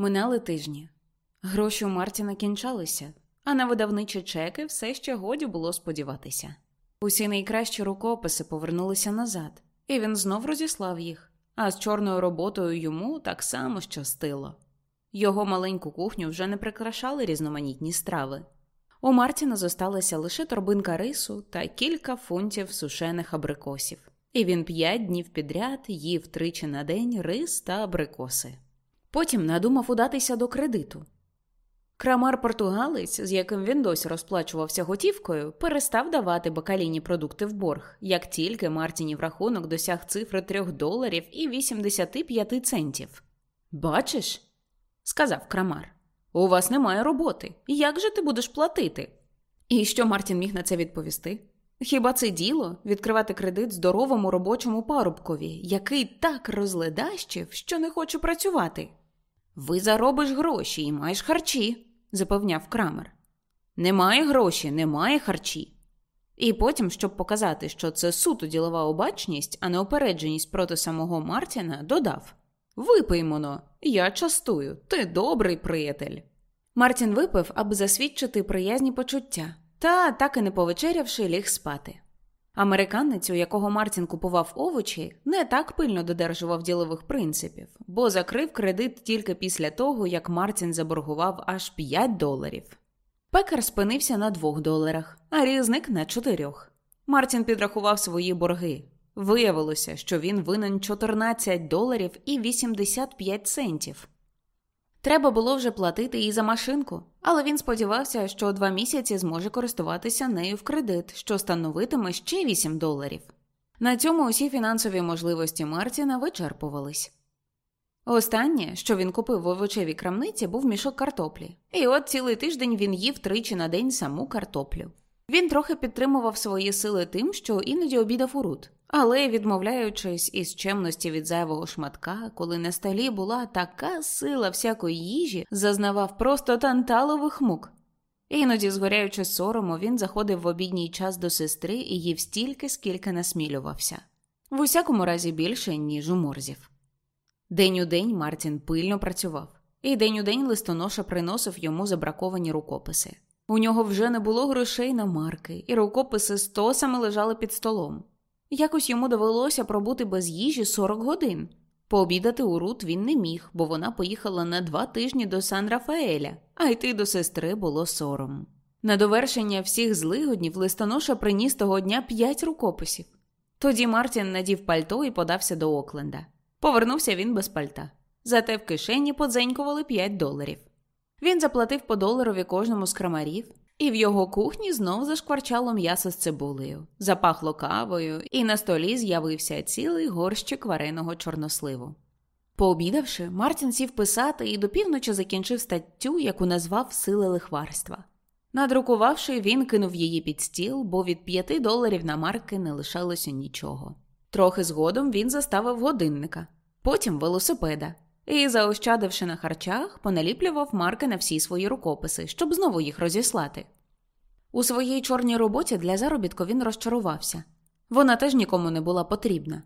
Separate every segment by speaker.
Speaker 1: Минали тижні. Гроші у Мартіна кінчалися, а на видавничі чеки все ще годі було сподіватися. Усі найкращі рукописи повернулися назад, і він знов розіслав їх, а з чорною роботою йому так само щастило. Його маленьку кухню вже не прикрашали різноманітні страви. У Мартіна зосталася лише торбинка рису та кілька фунтів сушених абрикосів, і він п'ять днів підряд їв тричі на день рис та абрикоси. Потім надумав удатися до кредиту. Крамар португалець, з яким він досі розплачувався готівкою, перестав давати бакаліні продукти в борг, як тільки Мартінів рахунок досяг цифри 3 доларів і 85 центів. Бачиш, сказав Крамар, у вас немає роботи. Як же ти будеш платити? І що Мартін міг на це відповісти? Хіба це діло відкривати кредит здоровому робочому парубкові, який так розледащив, що не хоче працювати? Ви заробиш гроші і маєш харчі, запевняв крамер. Немає гроші, немає харчі. І потім, щоб показати, що це суто ділова обачність, а не опередженість проти самого Мартіна, додав Випиймоно, я частую, ти добрий приятель. Мартін випив, аби засвідчити приязні почуття, та, так і не повечерявши, ліг спати. Американець, у якого Мартін купував овочі, не так пильно додержував ділових принципів, бо закрив кредит тільки після того, як Мартін заборгував аж 5 доларів. Пекар спинився на 2 доларах, а різник на 4. Мартін підрахував свої борги. Виявилося, що він винен 14 доларів і 85 центів. Треба було вже платити і за машинку, але він сподівався, що два місяці зможе користуватися нею в кредит, що становитиме ще 8 доларів. На цьому усі фінансові можливості Мартіна вичерпувались. Останнє, що він купив в овочевій крамниці, був мішок картоплі, і от цілий тиждень він їв тричі на день саму картоплю. Він трохи підтримував свої сили тим, що іноді обідав у рут, але, відмовляючись із чемності від зайвого шматка, коли на столі була така сила всякої їжі, зазнавав просто танталових мук. Іноді, згоряючи сорому, він заходив в обідній час до сестри і їв стільки, скільки насмілювався, в усякому разі більше, ніж у морзів. День у день Мартін пильно працював, і день у день листоноша приносив йому забраковані рукописи. У нього вже не було грошей на марки, і рукописи стосами лежали під столом. Якось йому довелося пробути без їжі 40 годин. Пообідати у Рут він не міг, бо вона поїхала на два тижні до Сан Рафаеля, а йти до сестри було сором. На довершення всіх злигоднів листоноша приніс того дня п'ять рукописів. Тоді Мартін надів пальто і подався до Окленда. Повернувся він без пальта. Зате в кишені подзенькували 5 доларів. Він заплатив по доларові кожному з крамарів, і в його кухні знов зашкварчало м'ясо з цибулею, запахло кавою, і на столі з'явився цілий горщик вареного чорносливу. Пообідавши, Мартін сів писати і до півночі закінчив статтю, яку назвав Сили лихварства. Надрукувавши, він кинув її під стіл, бо від п'яти доларів на марки не лишалося нічого. Трохи згодом він заставив годинника, потім велосипеда, і, заощадивши на харчах, поналіплював марки на всі свої рукописи, щоб знову їх розіслати. У своїй чорній роботі для заробітку він розчарувався вона теж нікому не була потрібна.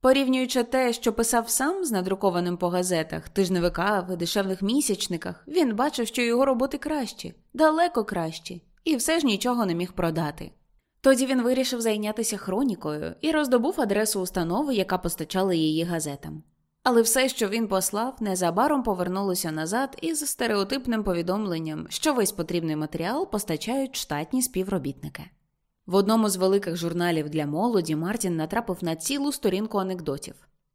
Speaker 1: Порівнюючи те, що писав сам з надрукованим по газетах, тижневиках і дешевних місячниках, він бачив, що його роботи кращі, далеко кращі, і все ж нічого не міг продати. Тоді він вирішив зайнятися хронікою і роздобув адресу установи, яка постачала її газетам. Але все, що він послав, незабаром повернулося назад із стереотипним повідомленням, що весь потрібний матеріал постачають штатні співробітники. В одному з великих журналів для молоді Мартін натрапив на цілу сторінку анекдотів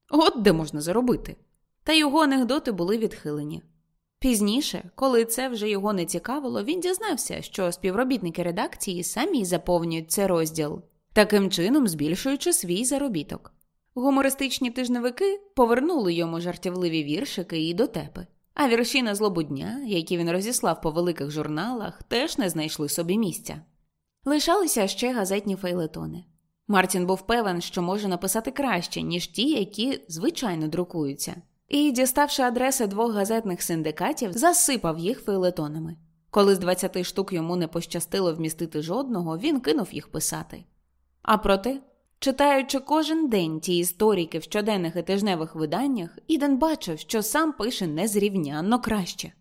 Speaker 1: от де можна заробити. Та його анекдоти були відхилені. Пізніше, коли це вже його не цікавило, він дізнався, що співробітники редакції самі заповнюють цей розділ, таким чином збільшуючи свій заробіток. Гумористичні тижневики повернули йому жартівливі віршики і дотепи. А вірші на злобу дня, які він розіслав по великих журналах, теж не знайшли собі місця. Лишалися ще газетні фейлетони. Мартін був певен, що може написати краще, ніж ті, які звичайно друкуються, і, діставши адреси двох газетних синдикатів, засипав їх фейлетонами. Коли з 20 штук йому не пощастило вмістити жодного, він кинув їх писати. А проте, читаючи кожен день ті історики в щоденних і тижневих виданнях, Іден бачив, що сам пише незрівнянно краще.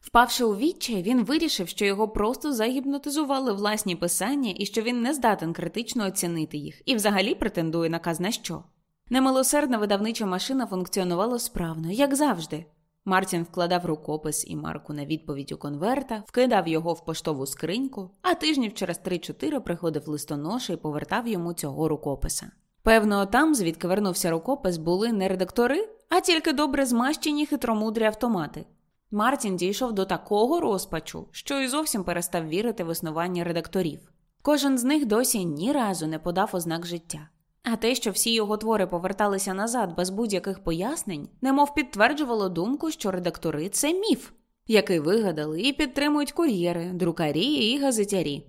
Speaker 1: Впавши у відчай, він вирішив, що його просто загіпнотизували власні писання і що він не здатен критично оцінити їх і взагалі претендує на казна що. Немилосердна видавнича машина функціонувала справно, як завжди. Мартін вкладав рукопис і марку на відповідь у конверта, вкидав його в поштову скриньку, а тижнів через 3-4 приходив листоноша і повертав йому цього рукописа. Певно, там, звідки вернувся рукопис, були не редактори, а тільки добре змащені хитромудрі автомати. Мартін дійшов до такого розпачу, що й зовсім перестав вірити в існування редакторів. Кожен з них досі ні разу не подав ознак життя. А те, що всі його твори поверталися назад без будь-яких пояснень, немов підтверджувало думку, що редактори це міф, який вигадали і підтримують кур'єри, друкарі і газетярі.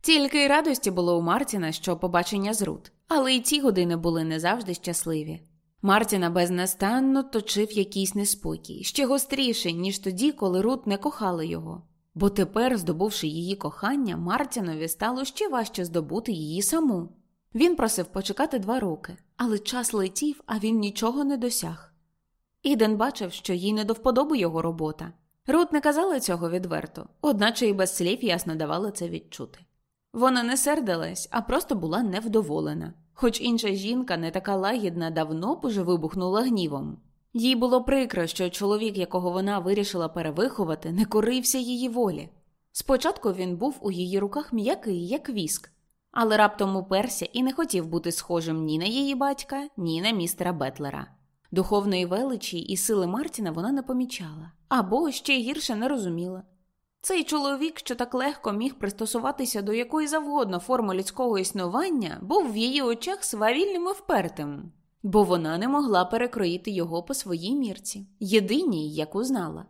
Speaker 1: Тільки й радості було у Мартіна, що побачення з Рут, але й ці години були не завжди щасливі. Мартіна безнастанно точив якийсь неспокій, ще гостріший, ніж тоді, коли Рут не кохала його. Бо тепер, здобувши її кохання, Мартінові стало ще важче здобути її саму. Він просив почекати два роки, але час летів, а він нічого не досяг. Іден бачив, що їй не до вподоби його робота. Рут не казала цього відверто, одначе і без слів ясно давала це відчути. Вона не сердилась, а просто була невдоволена, хоч інша жінка, не така лагідна, давно б уже вибухнула гнівом. Їй було прикро, що чоловік, якого вона вирішила перевиховати, не корився її волі. Спочатку він був у її руках м'який, як віск, але раптом уперся і не хотів бути схожим ні на її батька, ні на містера Бетлера. Духовної величі і сили Мартіна вона не помічала або ще гірше не розуміла. Цей чоловік, що так легко міг пристосуватися до якої завгодно форми людського існування, був в її очах свавільним і впертим, бо вона не могла перекроїти його по своїй мірці, єдиній, яку знала.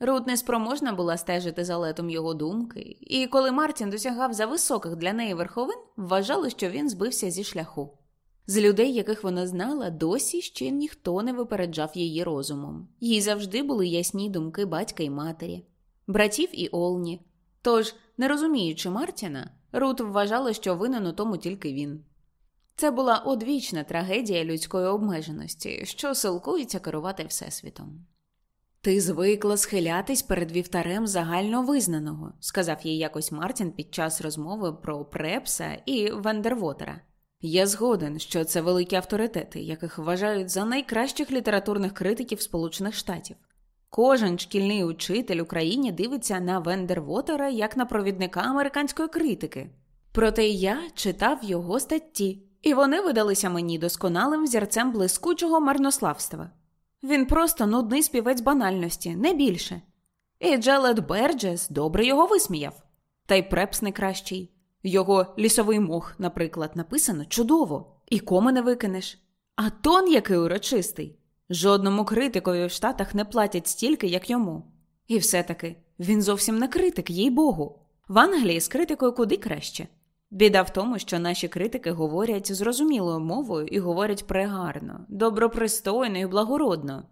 Speaker 1: Рут неспроможна була стежити за летом його думки, і коли Мартін досягав за високих для неї верховин, вважали, що він збився зі шляху. З людей, яких вона знала, досі ще ніхто не випереджав її розумом. Їй завжди були ясні думки батька і матері, братів і Олні. Тож, не розуміючи Мартіна, Рут вважала, що винен у тому тільки він. Це була одвічна трагедія людської обмеженості, що силкується керувати Всесвітом. Ти звикла схилятись перед вівтарем загальновизнаного, сказав їй якось Мартін під час розмови про Препса і Вендервотера. Я згоден, що це великі авторитети, яких вважають за найкращих літературних критиків Сполучених Штатів. Кожен шкільний учитель Україні дивиться на Вендервотера як на провідника американської критики. Проте я читав його статті, і вони видалися мені досконалим зірцем блискучого марнославства. Він просто нудний співець банальності, не більше. І Джелет Берджес добре його висміяв. Та й препс не кращий. Його лісовий мох, наприклад, написано чудово, і коми не викинеш. А тон який урочистий. Жодному критикові в Штатах не платять стільки, як йому. І все-таки він зовсім не критик, їй Богу. В Англії з критикою куди краще. Біда в тому, що наші критики говорять зрозумілою мовою і говорять прегарно, добропристойно і благородно.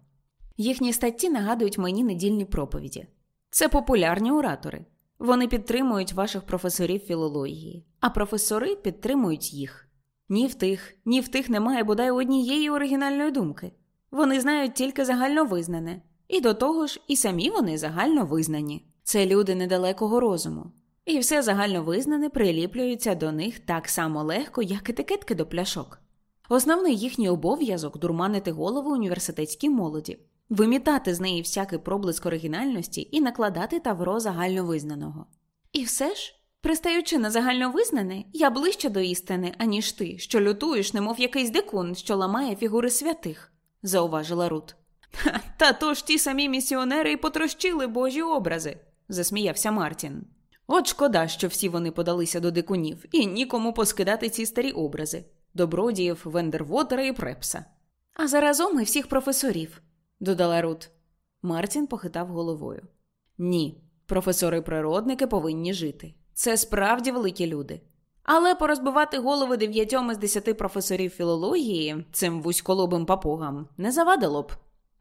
Speaker 1: Їхні статті нагадують мені недільні проповіді. Це популярні оратори. Вони підтримують ваших професорів філології, а професори підтримують їх. Ні в тих, ні в тих немає бодай однієї оригінальної думки. Вони знають тільки загальновизнане, і до того ж, і самі вони загальновизнані. Це люди недалекого розуму, і все загальновизнане приліплюється до них так само легко, як етикетки до пляшок. Основний їхній обов'язок дурманити голову університетській молоді, вимітати з неї всякий проблиск оригінальності і накладати тавро загальновизнаного. І все ж, пристаючи на загальновизнане, я ближче до істини, аніж ти, що лютуєш, немов якийсь дикун, що ламає фігури святих, зауважила Рут. Та то ж ті самі місіонери і потрощили божі образи, засміявся Мартін. От шкода, що всі вони подалися до дикунів, і нікому поскидати ці старі образи добродіїв, Вендервотера і Препса. А заразом і всіх професорів, додала Рут. Мартін похитав головою. Ні, професори-природники повинні жити. Це справді великі люди. Але порозбивати голови дев'ятьом із десяти професорів філології цим вузьколобим папугам не завадило б.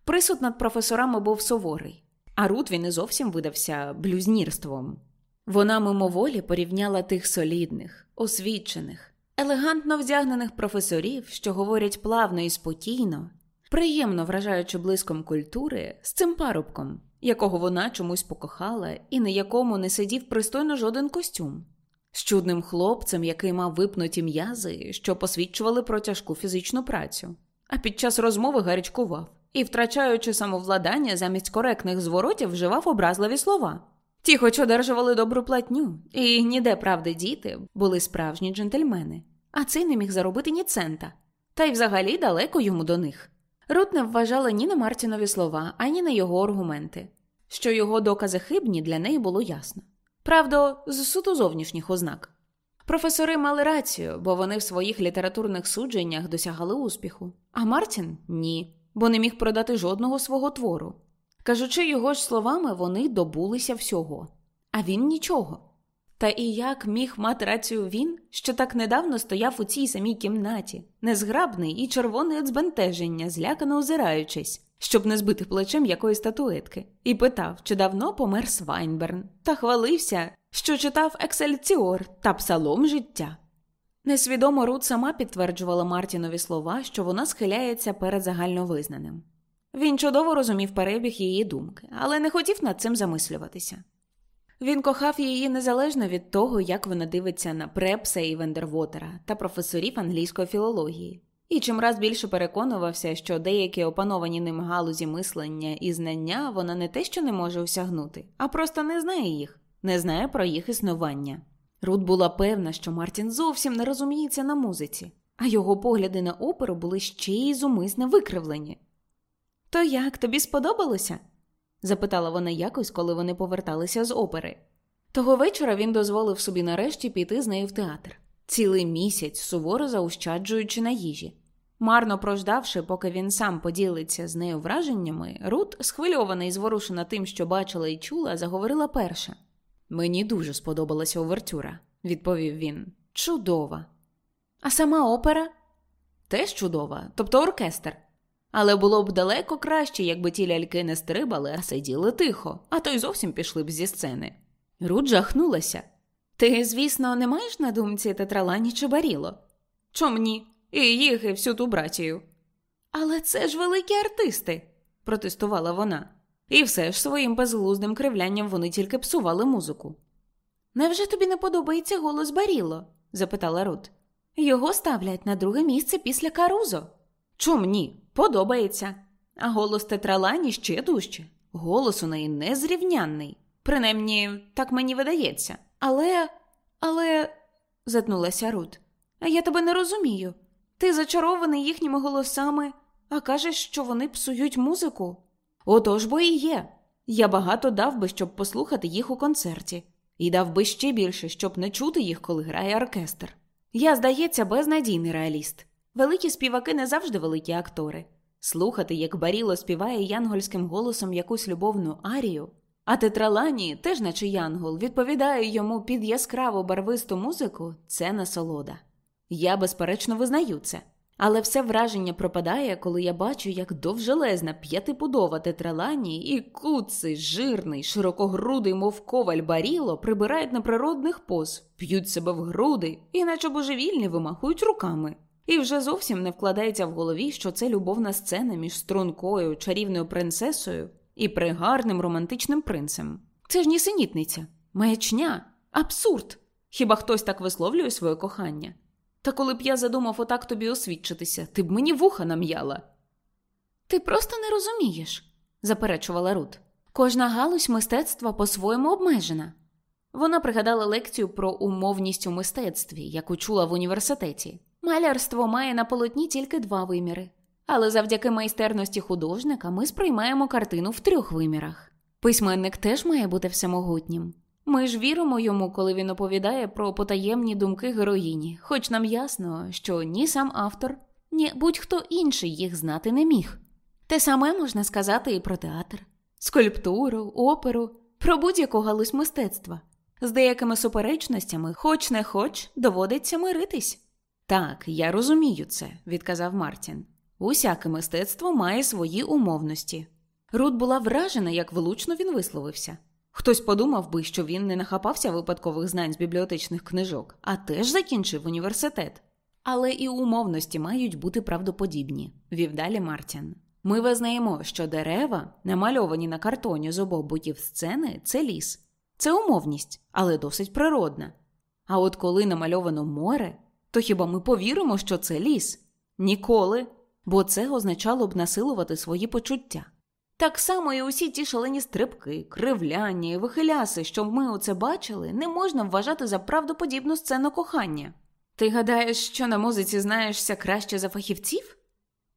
Speaker 1: Присуд над професорами був суворий, а Рут він і зовсім видався блюзнірством. Вона мимоволі порівняла тих солідних, освічених, елегантно вдягнених професорів, що говорять плавно і спокійно, приємно вражаючи блиском культури, з цим парубком, якого вона чомусь покохала і на якому не сидів пристойно жоден костюм, з чудним хлопцем, який мав випнуті м'язи, що посвідчували про тяжку фізичну працю, а під час розмови гарячкував і, втрачаючи самовладання, замість коректних зворотів вживав образливі слова. Ті, хоч одержували добру платню, і ніде правди діти були справжні джентльмени, а цей не міг заробити ні цента, та й взагалі далеко йому до них. Рут не вважала ні на Мартінові слова, ані на його аргументи. Що його докази хибні для неї було ясно. Правда, з суто зовнішніх ознак. Професори мали рацію, бо вони в своїх літературних судженнях досягали успіху, а Мартін ні, бо не міг продати жодного свого твору. Кажучи його ж словами, вони добулися всього, а він нічого. Та і як міг мати рацію він, що так недавно стояв у цій самій кімнаті, незграбний і червоний від збентеження, злякано озираючись, щоб не збити плечем якоїсь статуетки, і питав, чи давно помер Свайнберн, та хвалився, що читав Ексцельсіор та псалом життя. Несвідомо Рут сама підтверджувала Мартінові слова, що вона схиляється перед загальновизнаним. Він чудово розумів перебіг її думки, але не хотів над цим замислюватися. Він кохав її незалежно від того, як вона дивиться на Препса і Вендервотера та професорів англійської філології, і чимраз більше переконувався, що деякі опановані ним галузі мислення і знання вона не те, що не може осягнути, а просто не знає їх, не знає про їх існування. Рут була певна, що Мартін зовсім не розуміється на музиці, а його погляди на оперу були ще й зумисне викривлені. То як тобі сподобалося? запитала вона якось, коли вони поверталися з опери. Того вечора він дозволив собі нарешті піти з нею в театр, цілий місяць, суворо заощаджуючи на їжі. Марно прождавши, поки він сам поділиться з нею враженнями, Рут, схвильована і зворушена тим, що бачила і чула, заговорила перша. Мені дуже сподобалася овертюра, відповів він. Чудова. А сама опера? Теж чудова, тобто оркестр. Але було б далеко краще, якби ті ляльки не стрибали, а сиділи тихо, а то й зовсім пішли б зі сцени. Рут жахнулася. Ти, звісно, не маєш на думці тетралані чи баріло? Чом ні? І їх, і всю ту братію. Але це ж великі артисти, протестувала вона. І все ж своїм безглуздим кривлянням вони тільки псували музику. Невже тобі не подобається голос Баріло? запитала Рут. Його ставлять на друге місце після Карузо. Чом ні? Подобається. А голос тетралані ще дужче. Голос у неї незрівнянний. Принаймні, так мені видається. Але, але, затнулася Рут, я тебе не розумію. Ти зачарований їхніми голосами, а кажеш, що вони псують музику. Отож бо і є. Я багато дав би, щоб послухати їх у концерті, і дав би ще більше, щоб не чути їх, коли грає оркестр. Я, здається, безнадійний реаліст. Великі співаки не завжди великі актори. Слухати, як Баріло співає янгольським голосом якусь любовну арію, а тетралані, теж наче янгол, відповідає йому під яскраву барвисту музику це насолода. Я, безперечно, визнаю це. Але все враження пропадає, коли я бачу, як довжелезна п'ятипудова тетралані і куций, жирний, широкогрудий, мов коваль баріло, прибирають на природних поз, п'ють себе в груди, і наче божевільні вимахують руками. І вже зовсім не вкладається в голові, що це любовна сцена між стрункою, чарівною принцесою і пригарним романтичним принцем. Це ж нісенітниця, маячня, абсурд. Хіба хтось так висловлює своє кохання? Та коли б я задумав отак тобі освідчитися, ти б мені вуха нам'яла. Ти просто не розумієш, заперечувала Рут. Кожна галузь мистецтва по-своєму обмежена. Вона пригадала лекцію про умовність у мистецтві, яку чула в університеті. Малярство має на полотні тільки два виміри, але завдяки майстерності художника ми сприймаємо картину в трьох вимірах. Письменник теж має бути всемогутнім. Ми ж віримо йому, коли він оповідає про потаємні думки героїні, хоч нам ясно, що ні сам автор, ні будь-хто інший їх знати не міг. Те саме можна сказати і про театр. скульптуру, оперу, про будь-яку галузь мистецтва. З деякими суперечностями, хоч не хоч, доводиться миритись. Так, я розумію це, відказав Мартін. Усяке мистецтво має свої умовності. Рут була вражена, як влучно він висловився. Хтось подумав би, що він не нахапався випадкових знань з бібліотечних книжок, а теж закінчив університет. Але і умовності мають бути правдоподібні, вів далі Мартін. Ми визнаємо, що дерева, намальовані на картоні з обох боків сцени, це ліс. Це умовність, але досить природна. А от коли намальовано море, то хіба ми повіримо, що це ліс? Ніколи, бо це означало б насилувати свої почуття. Так само і усі ті шалені стрибки, кривляння і вихиляси, що ми оце бачили, не можна вважати за правдоподібну сцену кохання. Ти гадаєш, що на музиці знаєшся краще за фахівців?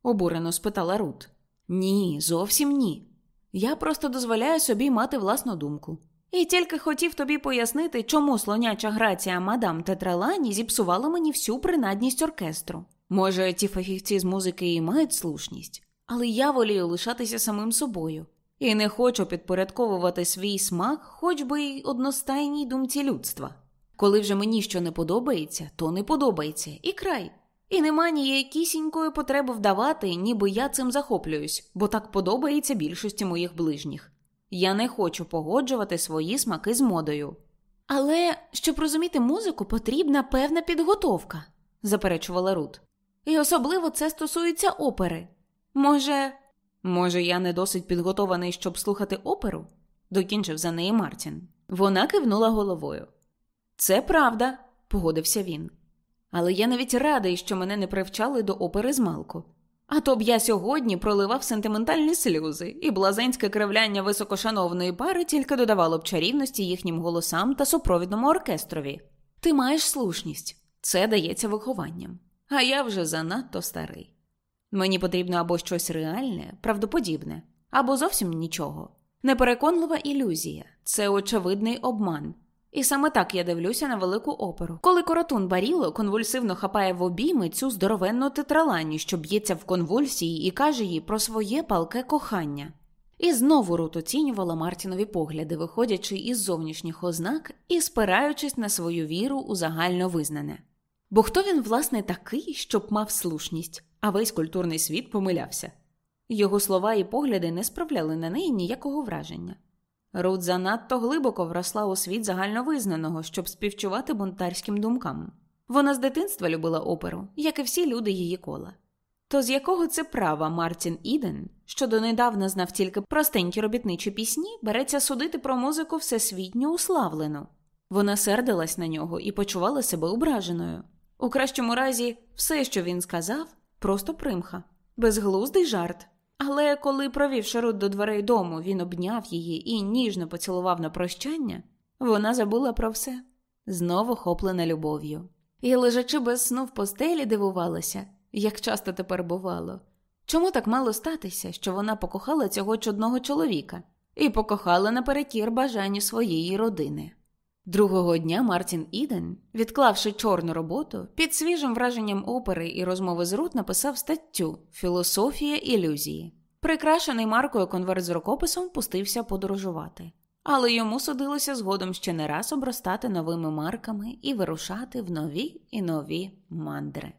Speaker 1: обурено спитала Рут. Ні, зовсім ні. Я просто дозволяю собі мати власну думку. І тільки хотів тобі пояснити, чому слоняча грація мадам Тетралані зіпсувала мені всю принадність оркестру. Може, ті фахівці з музики і мають слушність, але я волію лишатися самим собою і не хочу підпорядковувати свій смак, хоч би й одностайній думці людства. Коли вже мені що не подобається, то не подобається і край. І нема ніякісінької потреби вдавати, ніби я цим захоплююсь, бо так подобається більшості моїх ближніх. Я не хочу погоджувати свої смаки з модою. Але щоб розуміти музику, потрібна певна підготовка, заперечувала Рут. І особливо це стосується опери. Може, може, я не досить підготований, щоб слухати оперу? докінчив за неї Мартін. Вона кивнула головою. Це правда, погодився він. Але я навіть радий, що мене не привчали до опери з малку. А то б я сьогодні проливав сентиментальні сльози, і блазенське кривляння високошановної пари тільки додавало б чарівності їхнім голосам та супровідному оркестрові. Ти маєш слушність, це дається вихованням, а я вже занадто старий. Мені потрібно або щось реальне, правдоподібне, або зовсім нічого. Непереконлива ілюзія це очевидний обман. І саме так я дивлюся на велику оперу. Коли коротун Баріло конвульсивно хапає в обійми цю здоровенну тетралані, що б'ється в конвульсії і каже їй про своє палке кохання. І знову Рут оцінювала Мартінові погляди, виходячи із зовнішніх ознак і спираючись на свою віру у загально визнане. Бо хто він, власне, такий, щоб мав слушність, а весь культурний світ помилявся. Його слова і погляди не справляли на неї ніякого враження. Рут занадто глибоко вросла у світ загальновизнаного, щоб співчувати бунтарським думкам. Вона з дитинства любила оперу, як і всі люди її кола. То з якого це права Мартін Іден, що донедавна знав тільки простенькі робітничі пісні, береться судити про музику всесвітньо уславлену? Вона сердилась на нього і почувала себе ображеною. У кращому разі, все, що він сказав, просто примха, безглуздий жарт. Але коли, провівши Рут до дверей дому, він обняв її і ніжно поцілував на прощання, вона забула про все, знову хоплена любов'ю. І, лежачи без сну в постелі, дивувалася, як часто тепер бувало. Чому так мало статися, що вона покохала цього чудного чоловіка і покохала наперекір бажанню своєї родини? Другого дня Мартін Іден, відклавши чорну роботу, під свіжим враженням опери і розмови з Рут написав статтю Філософія ілюзії. Прикрашений маркою конверт з рукописом пустився подорожувати, але йому судилося згодом ще не раз обростати новими марками і вирушати в нові і нові мандри.